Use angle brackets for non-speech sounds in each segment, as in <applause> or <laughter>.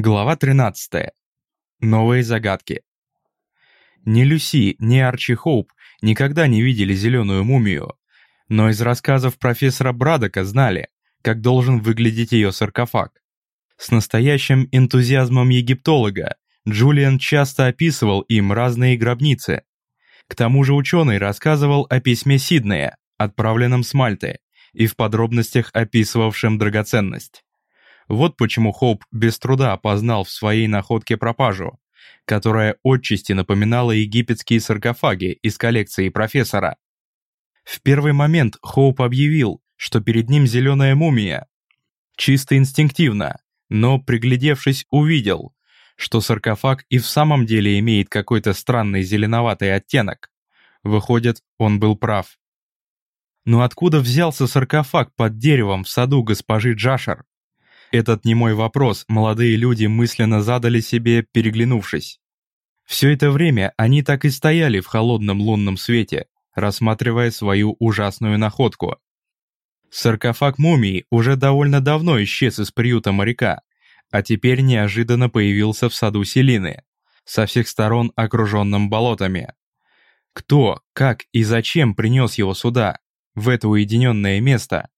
Глава 13. Новые загадки. Ни Люси, ни Арчи Хоуп никогда не видели зеленую мумию, но из рассказов профессора Брадока знали, как должен выглядеть ее саркофаг. С настоящим энтузиазмом египтолога Джулиан часто описывал им разные гробницы. К тому же ученый рассказывал о письме Сиднея, отправленном с Мальты, и в подробностях описывавшем драгоценность. Вот почему Хоуп без труда опознал в своей находке пропажу, которая отчасти напоминала египетские саркофаги из коллекции профессора. В первый момент Хоуп объявил, что перед ним зеленая мумия. Чисто инстинктивно, но, приглядевшись, увидел, что саркофаг и в самом деле имеет какой-то странный зеленоватый оттенок. Выходит, он был прав. Но откуда взялся саркофаг под деревом в саду госпожи Джашер? Этот немой вопрос молодые люди мысленно задали себе, переглянувшись. Все это время они так и стояли в холодном лунном свете, рассматривая свою ужасную находку. Саркофаг мумии уже довольно давно исчез из приюта моряка, а теперь неожиданно появился в саду Селины, со всех сторон окруженным болотами. Кто, как и зачем принес его сюда, в это уединенное место?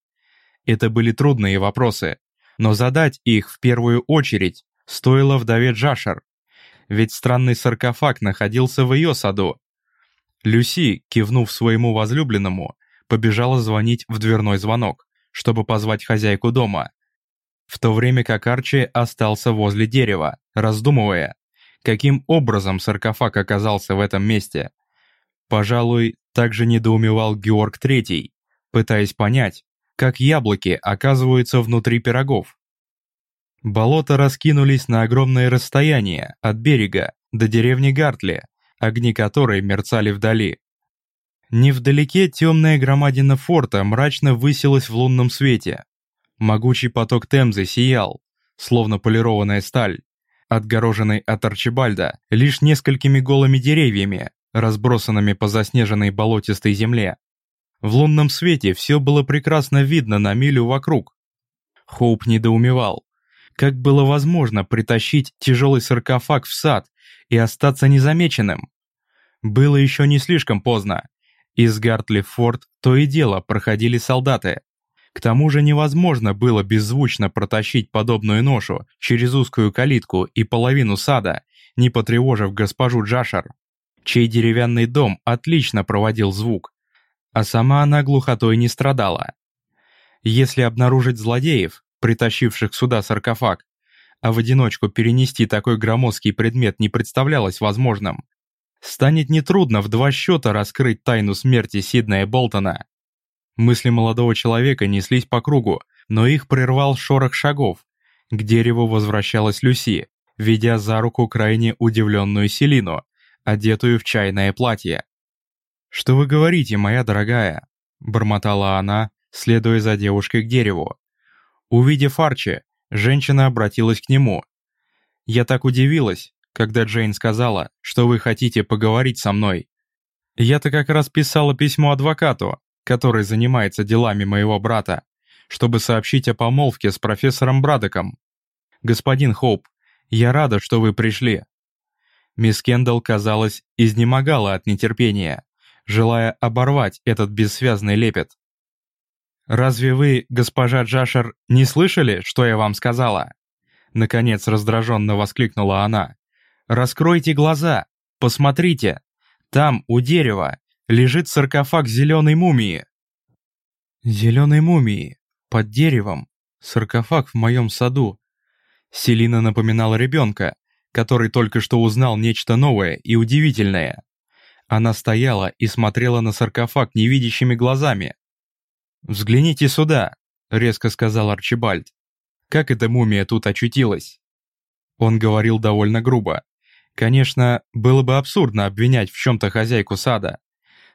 Это были трудные вопросы, но задать их в первую очередь стоило вдове Джашер, ведь странный саркофаг находился в ее саду. Люси, кивнув своему возлюбленному, побежала звонить в дверной звонок, чтобы позвать хозяйку дома, в то время как Арчи остался возле дерева, раздумывая, каким образом саркофаг оказался в этом месте. Пожалуй, также недоумевал Георг Третий, пытаясь понять, как яблоки оказываются внутри пирогов. Болота раскинулись на огромное расстояние от берега до деревни Гартли, огни которой мерцали вдали. Невдалеке темная громадина форта мрачно высилась в лунном свете. Могучий поток Темзы сиял, словно полированная сталь, отгороженный от Арчибальда лишь несколькими голыми деревьями, разбросанными по заснеженной болотистой земле. В лунном свете все было прекрасно видно на милю вокруг. Хоуп недоумевал. Как было возможно притащить тяжелый саркофаг в сад и остаться незамеченным? Было еще не слишком поздно. Из Гартли в форт то и дело проходили солдаты. К тому же невозможно было беззвучно протащить подобную ношу через узкую калитку и половину сада, не потревожив госпожу Джашер, чей деревянный дом отлично проводил звук, а сама она глухотой не страдала. Если обнаружить злодеев, притащивших сюда саркофаг, а в одиночку перенести такой громоздкий предмет не представлялось возможным, станет нетрудно в два счета раскрыть тайну смерти Сиднея Болтона. Мысли молодого человека неслись по кругу, но их прервал шорох шагов. К дереву возвращалась Люси, ведя за руку крайне удивленную Селину, одетую в чайное платье. «Что вы говорите, моя дорогая?» — бормотала она, следуя за девушкой к дереву. Увидев Арчи, женщина обратилась к нему. «Я так удивилась, когда Джейн сказала, что вы хотите поговорить со мной. Я-то как раз писала письмо адвокату, который занимается делами моего брата, чтобы сообщить о помолвке с профессором Брадоком. Господин Хоуп, я рада, что вы пришли». Мисс Кендалл, казалось, изнемогала от нетерпения желая оборвать этот бессвязный лепет. «Разве вы, госпожа Джашер, не слышали, что я вам сказала?» Наконец раздраженно воскликнула она. «Раскройте глаза! Посмотрите! Там, у дерева, лежит саркофаг зеленой мумии!» «Зеленой мумии! Под деревом! Саркофаг в моем саду!» Селина напоминала ребенка, который только что узнал нечто новое и удивительное. Она стояла и смотрела на саркофаг невидящими глазами. «Взгляните сюда», — резко сказал Арчибальд. «Как эта мумия тут очутилась?» Он говорил довольно грубо. Конечно, было бы абсурдно обвинять в чем-то хозяйку сада.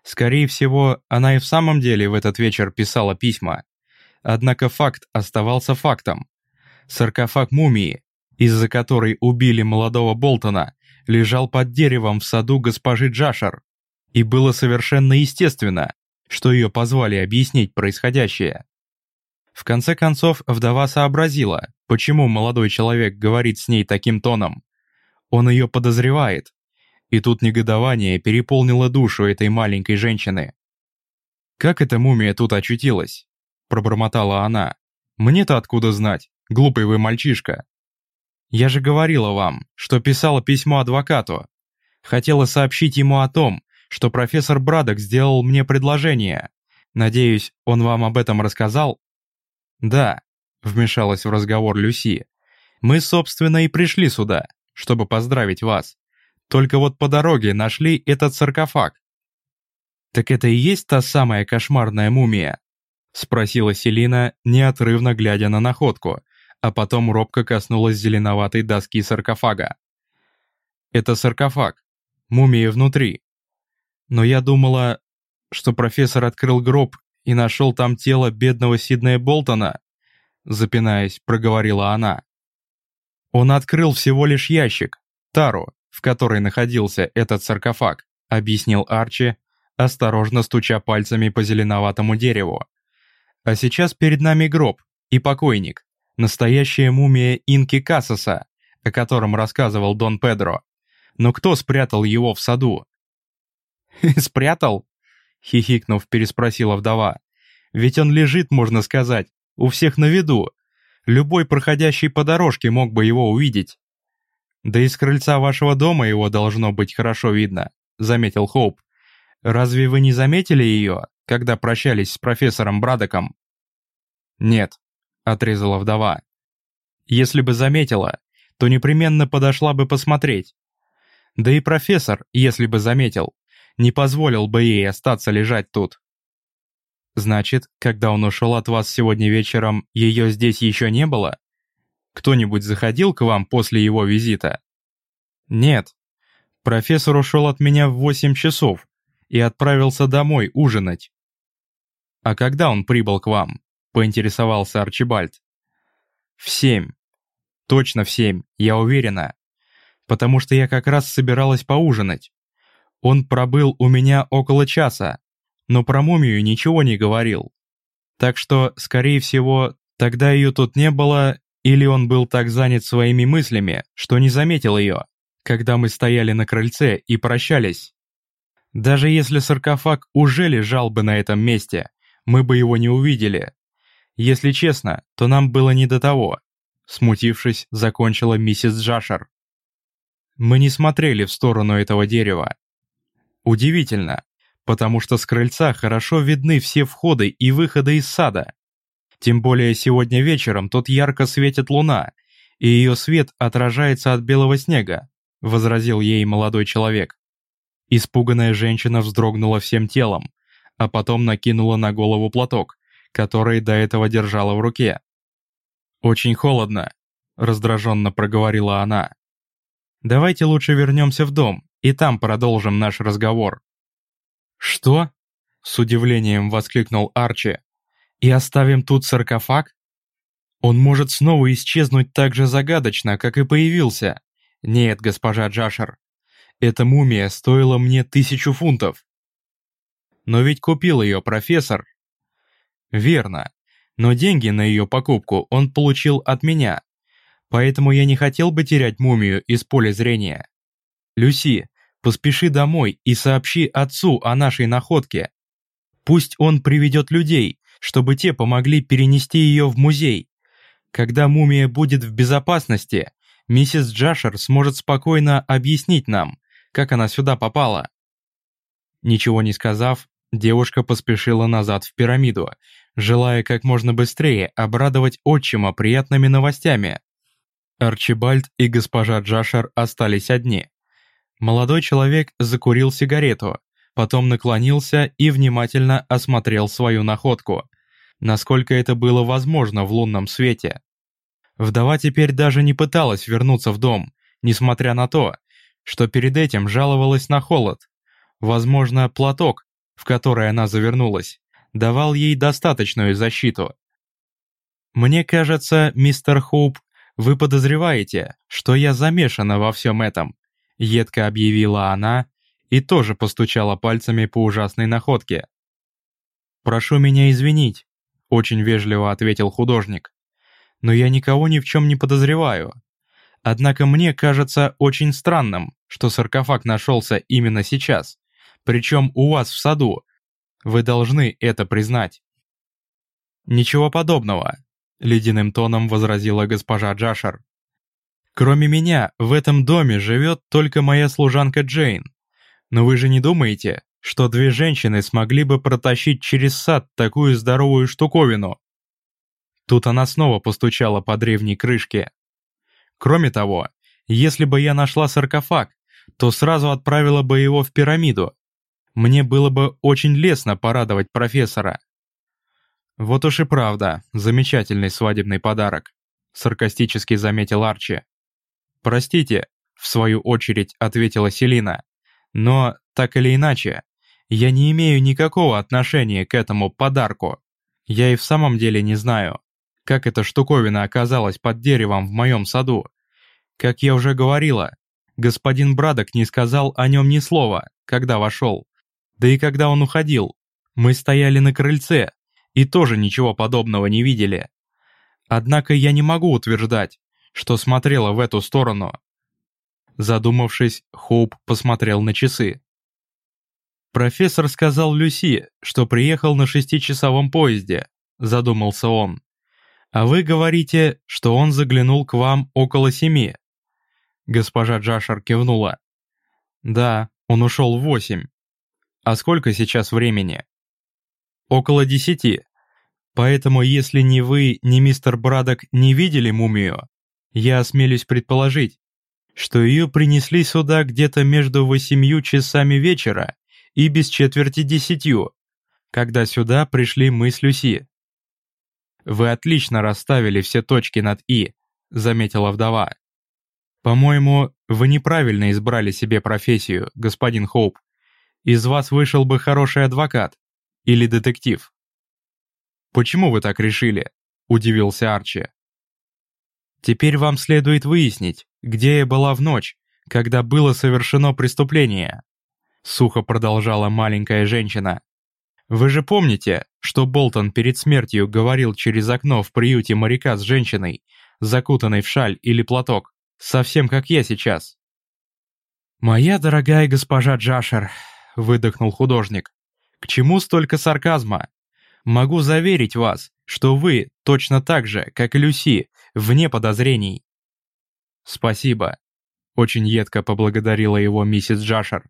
Скорее всего, она и в самом деле в этот вечер писала письма. Однако факт оставался фактом. Саркофаг мумии, из-за которой убили молодого Болтона, лежал под деревом в саду госпожи Джашер, и было совершенно естественно, что ее позвали объяснить происходящее. В конце концов, вдова сообразила, почему молодой человек говорит с ней таким тоном. Он ее подозревает. И тут негодование переполнило душу этой маленькой женщины. «Как эта мумия тут очутилась?» – пробормотала она. «Мне-то откуда знать, глупый вы мальчишка?» «Я же говорила вам, что писала письмо адвокату. Хотела сообщить ему о том, что профессор Брадок сделал мне предложение. Надеюсь, он вам об этом рассказал?» «Да», — вмешалась в разговор Люси. «Мы, собственно, и пришли сюда, чтобы поздравить вас. Только вот по дороге нашли этот саркофаг». «Так это и есть та самая кошмарная мумия?» — спросила Селина, неотрывно глядя на находку, а потом робко коснулась зеленоватой доски саркофага. «Это саркофаг. Мумия внутри. Но я думала, что профессор открыл гроб и нашел там тело бедного Сиднея Болтона?» Запинаясь, проговорила она. «Он открыл всего лишь ящик, тару, в которой находился этот саркофаг», объяснил Арчи, осторожно стуча пальцами по зеленоватому дереву. «А сейчас перед нами гроб и покойник, настоящая мумия Инки Кассаса, о котором рассказывал Дон Педро. Но кто спрятал его в саду?» <laughs> «Спрятал?» хихикнув, переспросила вдова. «Ведь он лежит, можно сказать, у всех на виду. Любой проходящий по дорожке мог бы его увидеть». «Да и с крыльца вашего дома его должно быть хорошо видно», — заметил Хоуп. «Разве вы не заметили ее, когда прощались с профессором Брадоком?» «Нет», — отрезала вдова. «Если бы заметила, то непременно подошла бы посмотреть. Да и профессор, если бы заметил, не позволил бы ей остаться лежать тут. Значит, когда он ушел от вас сегодня вечером, ее здесь еще не было? Кто-нибудь заходил к вам после его визита? Нет. Профессор ушел от меня в восемь часов и отправился домой ужинать. А когда он прибыл к вам? Поинтересовался Арчибальд. В семь. Точно в семь, я уверена. Потому что я как раз собиралась поужинать. Он пробыл у меня около часа, но про мумию ничего не говорил. Так что, скорее всего, тогда ее тут не было, или он был так занят своими мыслями, что не заметил ее, когда мы стояли на крыльце и прощались. Даже если саркофаг уже лежал бы на этом месте, мы бы его не увидели. Если честно, то нам было не до того. Смутившись, закончила миссис Джашер. Мы не смотрели в сторону этого дерева, Удивительно, потому что с крыльца хорошо видны все входы и выходы из сада. Тем более сегодня вечером тут ярко светит луна, и ее свет отражается от белого снега, возразил ей молодой человек. Испуганная женщина вздрогнула всем телом, а потом накинула на голову платок, который до этого держала в руке. «Очень холодно», — раздраженно проговорила она. «Давайте лучше вернемся в дом и там продолжим наш разговор». «Что?» — с удивлением воскликнул Арчи. «И оставим тут саркофаг? Он может снова исчезнуть так же загадочно, как и появился. Нет, госпожа Джашер, эта мумия стоила мне тысячу фунтов». «Но ведь купил ее профессор». «Верно, но деньги на ее покупку он получил от меня, поэтому я не хотел бы терять мумию из поля зрения. Люси, Поспеши домой и сообщи отцу о нашей находке. Пусть он приведет людей, чтобы те помогли перенести ее в музей. Когда мумия будет в безопасности, миссис Джашер сможет спокойно объяснить нам, как она сюда попала. Ничего не сказав, девушка поспешила назад в пирамиду, желая как можно быстрее обрадовать отчима приятными новостями. Арчибальд и госпожа Джашер остались одни. Молодой человек закурил сигарету, потом наклонился и внимательно осмотрел свою находку, насколько это было возможно в лунном свете. Вдова теперь даже не пыталась вернуться в дом, несмотря на то, что перед этим жаловалась на холод. Возможно, платок, в который она завернулась, давал ей достаточную защиту. «Мне кажется, мистер Хоуп, вы подозреваете, что я замешана во всем этом», едко объявила она и тоже постучала пальцами по ужасной находке. «Прошу меня извинить. — очень вежливо ответил художник. «Но я никого ни в чем не подозреваю. Однако мне кажется очень странным, что саркофаг нашелся именно сейчас, причем у вас в саду. Вы должны это признать». «Ничего подобного», — ледяным тоном возразила госпожа Джашер. «Кроме меня, в этом доме живет только моя служанка Джейн. Но вы же не думаете, что две женщины смогли бы протащить через сад такую здоровую штуковину?» Тут она снова постучала по древней крышке. Кроме того, если бы я нашла саркофаг, то сразу отправила бы его в пирамиду. Мне было бы очень лестно порадовать профессора. Вот уж и правда, замечательный свадебный подарок, саркастически заметил Арчи. Простите, в свою очередь ответила Селина. Но, так или иначе, я не имею никакого отношения к этому подарку. Я и в самом деле не знаю, как эта штуковина оказалась под деревом в моем саду. Как я уже говорила, господин Брадок не сказал о нем ни слова, когда вошел. Да и когда он уходил, мы стояли на крыльце и тоже ничего подобного не видели. Однако я не могу утверждать, что смотрела в эту сторону. Задумавшись, Хоуп посмотрел на часы. «Профессор сказал Люси, что приехал на шестичасовом поезде», — задумался он. «А вы говорите, что он заглянул к вам около семи». Госпожа Джашер кивнула. «Да, он ушел в восемь. А сколько сейчас времени?» «Около десяти. Поэтому если ни вы, ни мистер Брадок не видели мумию, я осмелюсь предположить, что ее принесли сюда где-то между восемью часами вечера и без четверти десятью, когда сюда пришли мы с Люси. «Вы отлично расставили все точки над «и», — заметила вдова. «По-моему, вы неправильно избрали себе профессию, господин Хоуп. Из вас вышел бы хороший адвокат или детектив». «Почему вы так решили?» — удивился Арчи. «Теперь вам следует выяснить, где я была в ночь, когда было совершено преступление», сухо продолжала маленькая женщина. «Вы же помните, что Болтон перед смертью говорил через окно в приюте моряка с женщиной, закутанной в шаль или платок, совсем как я сейчас?» «Моя дорогая госпожа Джашер», — выдохнул художник, — «к чему столько сарказма? Могу заверить вас, что вы точно так же, как и Люси, вне подозрений». «Спасибо», — очень едко поблагодарила его миссис Джашер.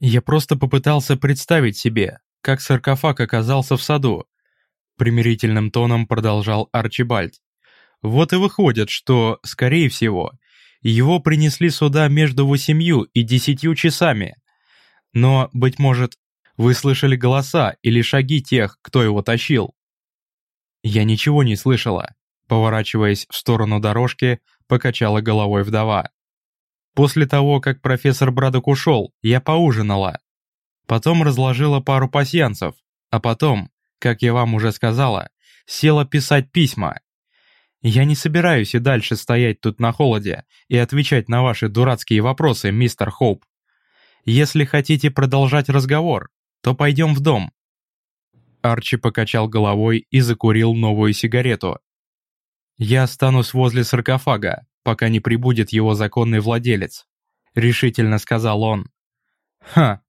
Я просто попытался представить себе, как саркофаг оказался в саду. Примирительным тоном продолжал Арчибальд. Вот и выходит, что, скорее всего, его принесли сюда между восемью и десятью часами. Но, быть может, вы слышали голоса или шаги тех, кто его тащил? Я ничего не слышала. Поворачиваясь в сторону дорожки, покачала головой вдова. После того, как профессор Брадок ушел, я поужинала. Потом разложила пару пасьянцев, а потом, как я вам уже сказала, села писать письма. Я не собираюсь и дальше стоять тут на холоде и отвечать на ваши дурацкие вопросы, мистер Хоуп. Если хотите продолжать разговор, то пойдем в дом». Арчи покачал головой и закурил новую сигарету. «Я останусь возле саркофага, пока не прибудет его законный владелец», — решительно сказал он. «Ха!»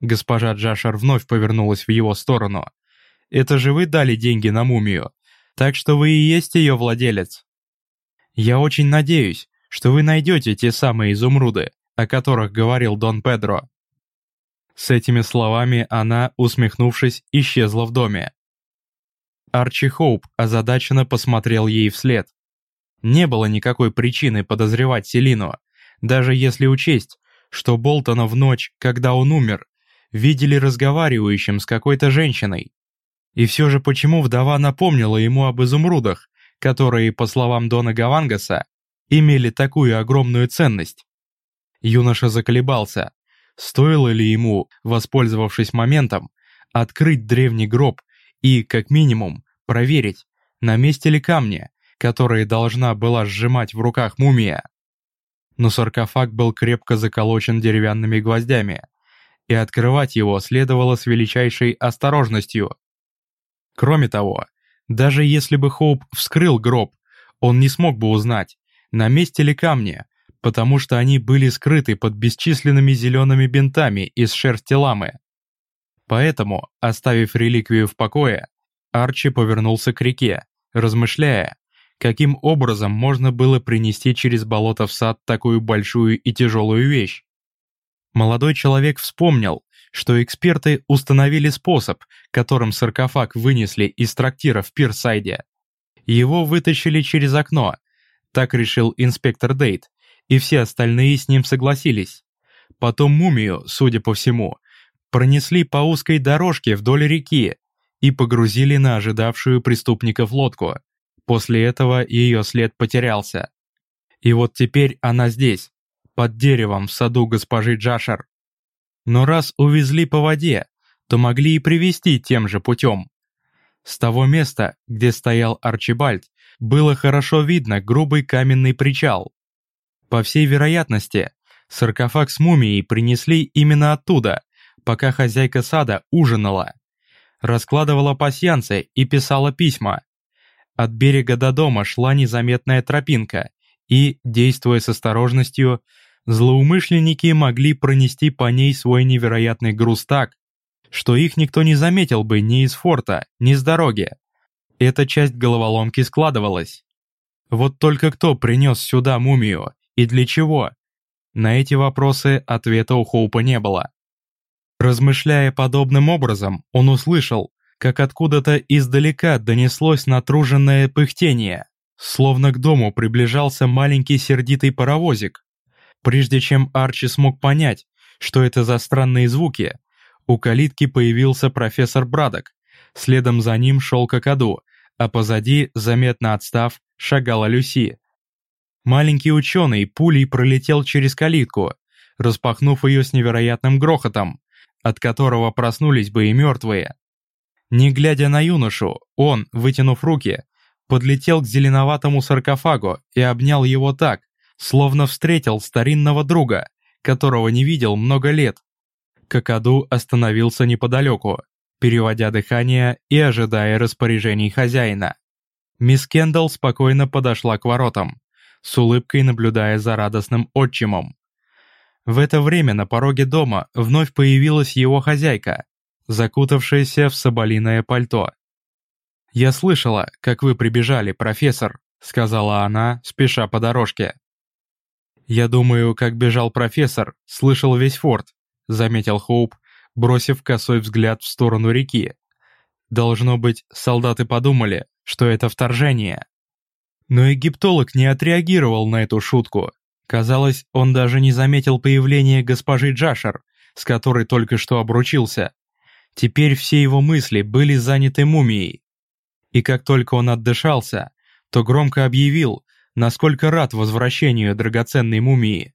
Госпожа Джашер вновь повернулась в его сторону. «Это же вы дали деньги на мумию, так что вы и есть ее владелец. Я очень надеюсь, что вы найдете те самые изумруды, о которых говорил Дон Педро». С этими словами она, усмехнувшись, исчезла в доме. Арчи Хоуп озадаченно посмотрел ей вслед. Не было никакой причины подозревать Селину, даже если учесть, что Болтона в ночь, когда он умер, видели разговаривающим с какой-то женщиной. И все же почему вдова напомнила ему об изумрудах, которые, по словам Дона Гавангаса, имели такую огромную ценность? Юноша заколебался. Стоило ли ему, воспользовавшись моментом, открыть древний гроб и, как минимум, проверить, на месте ли камня, которые должна была сжимать в руках мумия. Но саркофаг был крепко заколочен деревянными гвоздями, и открывать его следовало с величайшей осторожностью. Кроме того, даже если бы Хоуп вскрыл гроб, он не смог бы узнать, на месте ли камни, потому что они были скрыты под бесчисленными зелеными бинтами из шерсти ламы. Поэтому, оставив реликвию в покое, Арчи повернулся к реке, размышляя, каким образом можно было принести через болото в сад такую большую и тяжелую вещь. Молодой человек вспомнил, что эксперты установили способ, которым саркофаг вынесли из трактира в Пирсайде. Его вытащили через окно, так решил инспектор Дейт, и все остальные с ним согласились. Потом мумию, судя по всему, пронесли по узкой дорожке вдоль реки и погрузили на ожидавшую преступников лодку. После этого ее след потерялся. И вот теперь она здесь, под деревом в саду госпожи Джашер. Но раз увезли по воде, то могли и привезти тем же путем. С того места, где стоял Арчибальд, было хорошо видно грубый каменный причал. По всей вероятности, саркофаг с мумией принесли именно оттуда, пока хозяйка сада ужинала. Раскладывала пасьянцы и писала письма. От берега до дома шла незаметная тропинка, и, действуя с осторожностью, злоумышленники могли пронести по ней свой невероятный груз так, что их никто не заметил бы ни из форта, ни с дороги. Эта часть головоломки складывалась. Вот только кто принес сюда мумию и для чего? На эти вопросы ответа у Хоупа не было. Размышляя подобным образом, он услышал, как откуда-то издалека донеслось натруженное пыхтение, словно к дому приближался маленький сердитый паровозик. Прежде чем Арчи смог понять, что это за странные звуки, у калитки появился профессор Брадок. Следом за ним шел Кокаду, а позади, заметно отстав, шагала Люси. Маленький ученый пулей пролетел через калитку, распахнув ее с невероятным грохотом, от которого проснулись бы и мертвые. Не глядя на юношу, он, вытянув руки, подлетел к зеленоватому саркофагу и обнял его так, словно встретил старинного друга, которого не видел много лет. Какаду остановился неподалеку, переводя дыхание и ожидая распоряжений хозяина. Мисс Кендалл спокойно подошла к воротам, с улыбкой наблюдая за радостным отчимом. В это время на пороге дома вновь появилась его хозяйка, закутавшаяся в соболиное пальто. «Я слышала, как вы прибежали, профессор», — сказала она, спеша по дорожке. «Я думаю, как бежал профессор, слышал весь форт», — заметил Хоуп, бросив косой взгляд в сторону реки. «Должно быть, солдаты подумали, что это вторжение». Но египтолог не отреагировал на эту шутку. Казалось, он даже не заметил появления госпожи Джашер, с которой только что обручился. Теперь все его мысли были заняты мумией. И как только он отдышался, то громко объявил, насколько рад возвращению драгоценной мумии.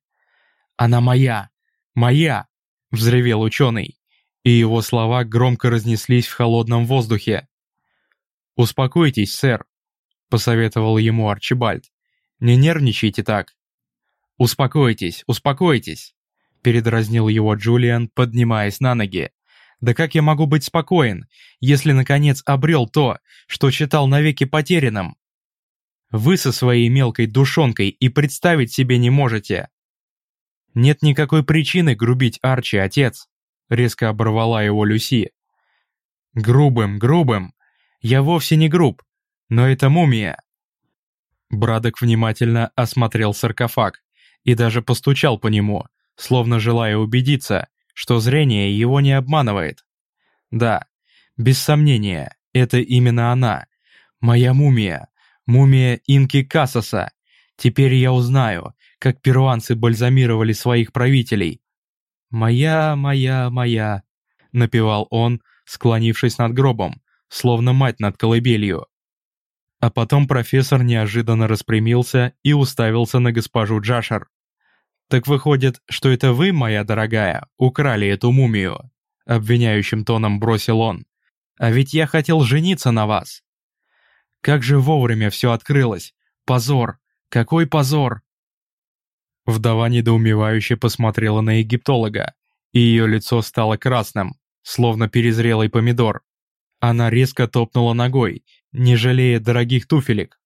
«Она моя! Моя!» — взревел ученый, и его слова громко разнеслись в холодном воздухе. «Успокойтесь, сэр», — посоветовал ему Арчибальд. «Не нервничайте так». «Успокойтесь, успокойтесь», — передразнил его Джулиан, поднимаясь на ноги. «Да как я могу быть спокоен, если наконец обрел то, что считал навеки потерянным?» Вы со своей мелкой душонкой и представить себе не можете. Нет никакой причины грубить Арчи, отец, резко оборвала его Люси. Грубым, грубым. Я вовсе не груб, но это мумия. Брадок внимательно осмотрел саркофаг и даже постучал по нему, словно желая убедиться, что зрение его не обманывает. Да, без сомнения, это именно она, моя мумия, Мумия инки Касаса. Теперь я узнаю, как перуанцы бальзамировали своих правителей. «Моя, моя, моя», — напевал он, склонившись над гробом, словно мать над колыбелью. А потом профессор неожиданно распрямился и уставился на госпожу Джашер. «Так выходит, что это вы, моя дорогая, украли эту мумию?» Обвиняющим тоном бросил он. «А ведь я хотел жениться на вас. Как же вовремя все открылось! Позор! Какой позор!» Вдова недоумевающе посмотрела на египтолога, и ее лицо стало красным, словно перезрелый помидор. Она резко топнула ногой, не жалея дорогих туфелек.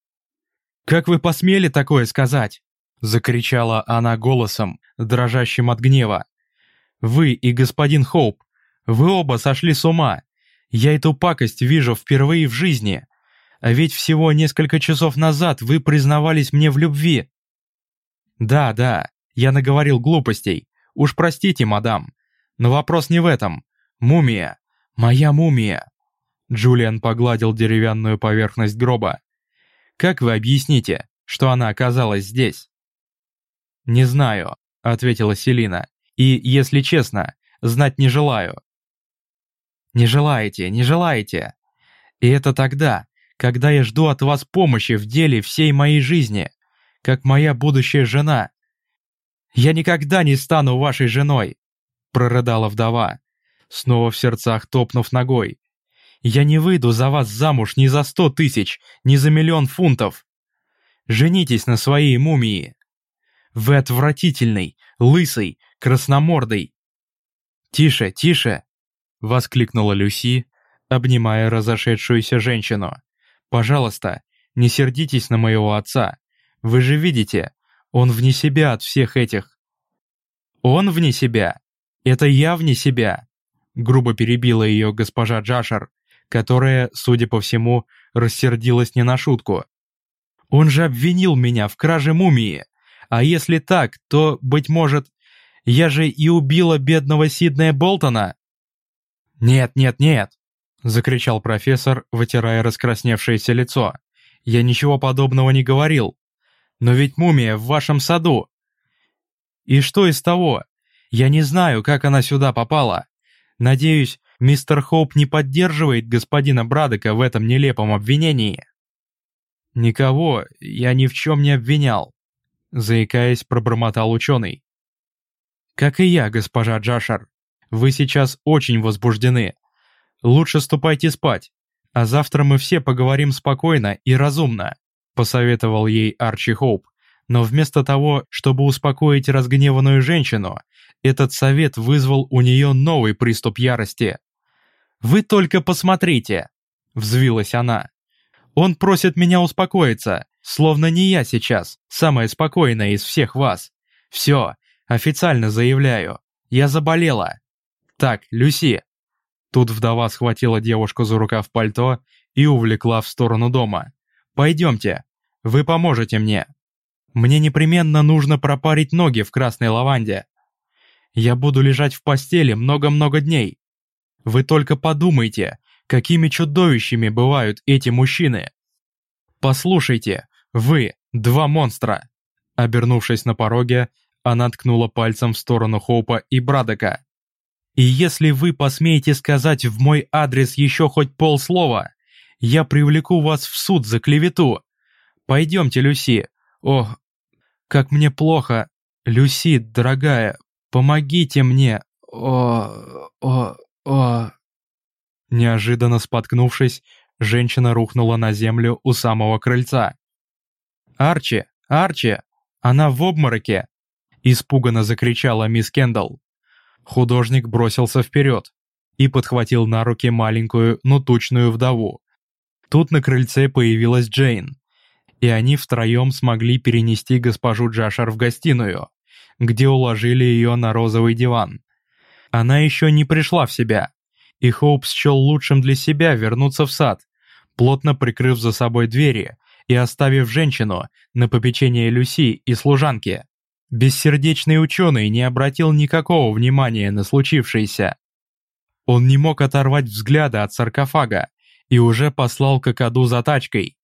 «Как вы посмели такое сказать?» Закричала она голосом, дрожащим от гнева. «Вы и господин Хоуп, вы оба сошли с ума. Я эту пакость вижу впервые в жизни. А ведь всего несколько часов назад вы признавались мне в любви». «Да, да, я наговорил глупостей. Уж простите, мадам. Но вопрос не в этом. Мумия. Моя мумия». Джулиан погладил деревянную поверхность гроба. «Как вы объясните, что она оказалась здесь?» «Не знаю», — ответила Селина. «И, если честно, знать не желаю». «Не желаете, не желаете. И это тогда, когда я жду от вас помощи в деле всей моей жизни, как моя будущая жена. Я никогда не стану вашей женой», — прорыдала вдова, снова в сердцах топнув ногой. «Я не выйду за вас замуж ни за сто тысяч, ни за миллион фунтов. Женитесь на своей мумии». Вы отвратительный, лысый, красномордый!» «Тише, тише!» — воскликнула Люси, обнимая разошедшуюся женщину. «Пожалуйста, не сердитесь на моего отца. Вы же видите, он вне себя от всех этих». «Он вне себя? Это я вне себя!» Грубо перебила ее госпожа Джашер, которая, судя по всему, рассердилась не на шутку. «Он же обвинил меня в краже мумии!» А если так, то, быть может, я же и убила бедного Сиднея Болтона?» «Нет, нет, нет!» — закричал профессор, вытирая раскрасневшееся лицо. «Я ничего подобного не говорил. Но ведь мумия в вашем саду!» «И что из того? Я не знаю, как она сюда попала. Надеюсь, мистер Хоуп не поддерживает господина Брадека в этом нелепом обвинении?» «Никого я ни в чем не обвинял заикаясь, пробормотал ученый. «Как и я, госпожа Джашар. Вы сейчас очень возбуждены. Лучше ступайте спать, а завтра мы все поговорим спокойно и разумно», посоветовал ей Арчи Хоуп. Но вместо того, чтобы успокоить разгневанную женщину, этот совет вызвал у нее новый приступ ярости. «Вы только посмотрите!» — взвилась она. «Он просит меня успокоиться, Словно не я сейчас, самая спокойная из всех вас. Все, официально заявляю, я заболела. Так, Люси. Тут вдова схватила девушку за рукав пальто и увлекла в сторону дома. Пойдемте, вы поможете мне. Мне непременно нужно пропарить ноги в красной лаванде. Я буду лежать в постели много-много дней. Вы только подумайте, какими чудовищами бывают эти мужчины. Послушайте, «Вы, два монстра!» Обернувшись на пороге, она ткнула пальцем в сторону Хоупа и Брадока. «И если вы посмеете сказать в мой адрес еще хоть полслова, я привлеку вас в суд за клевету. Пойдемте, Люси. Ох, как мне плохо. Люси, дорогая, помогите мне. О, о, о...» Неожиданно споткнувшись, женщина рухнула на землю у самого крыльца. «Арчи! Арчи! Она в обмороке!» Испуганно закричала мисс Кендалл. Художник бросился вперед и подхватил на руки маленькую, но тучную вдову. Тут на крыльце появилась Джейн, и они втроем смогли перенести госпожу Джашар в гостиную, где уложили ее на розовый диван. Она еще не пришла в себя, и Хоуп счел лучшим для себя вернуться в сад, плотно прикрыв за собой двери и оставив женщину на попечение Люси и служанки. Бессердечный ученый не обратил никакого внимания на случившееся. Он не мог оторвать взгляда от саркофага и уже послал Кокоду за тачкой.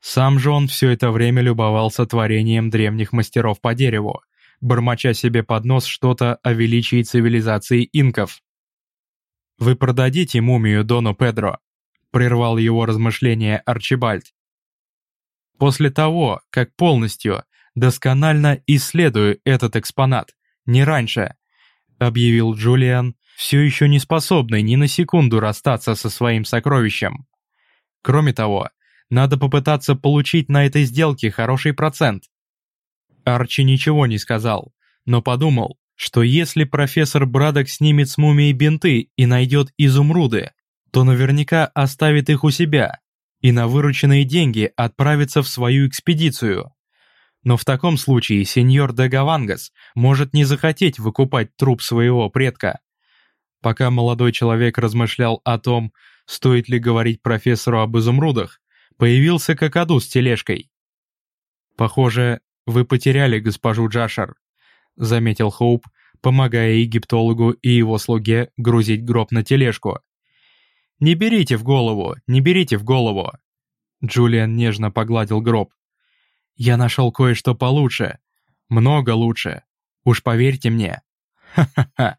Сам же он все это время любовался творением древних мастеров по дереву, бормоча себе под нос что-то о величии цивилизации инков. «Вы продадите мумию Дону Педро?» — прервал его размышления Арчибальд. После того, как полностью, досконально исследую этот экспонат, не раньше, объявил Джулиан, все еще не способный ни на секунду расстаться со своим сокровищем. Кроме того, надо попытаться получить на этой сделке хороший процент. Арчи ничего не сказал, но подумал, что если профессор Брадок снимет с мумии бинты и найдет изумруды, то наверняка оставит их у себя и на вырученные деньги отправится в свою экспедицию. Но в таком случае сеньор де Гавангас может не захотеть выкупать труп своего предка. Пока молодой человек размышлял о том, стоит ли говорить профессору об изумрудах, появился какаду с тележкой. «Похоже, вы потеряли госпожу Джашар», — заметил Хоуп, помогая египтологу и его слуге грузить гроб на тележку. «Не берите в голову, не берите в голову!» Джулиан нежно погладил гроб. «Я нашел кое-что получше. Много лучше. Уж поверьте мне. Ха-ха-ха!»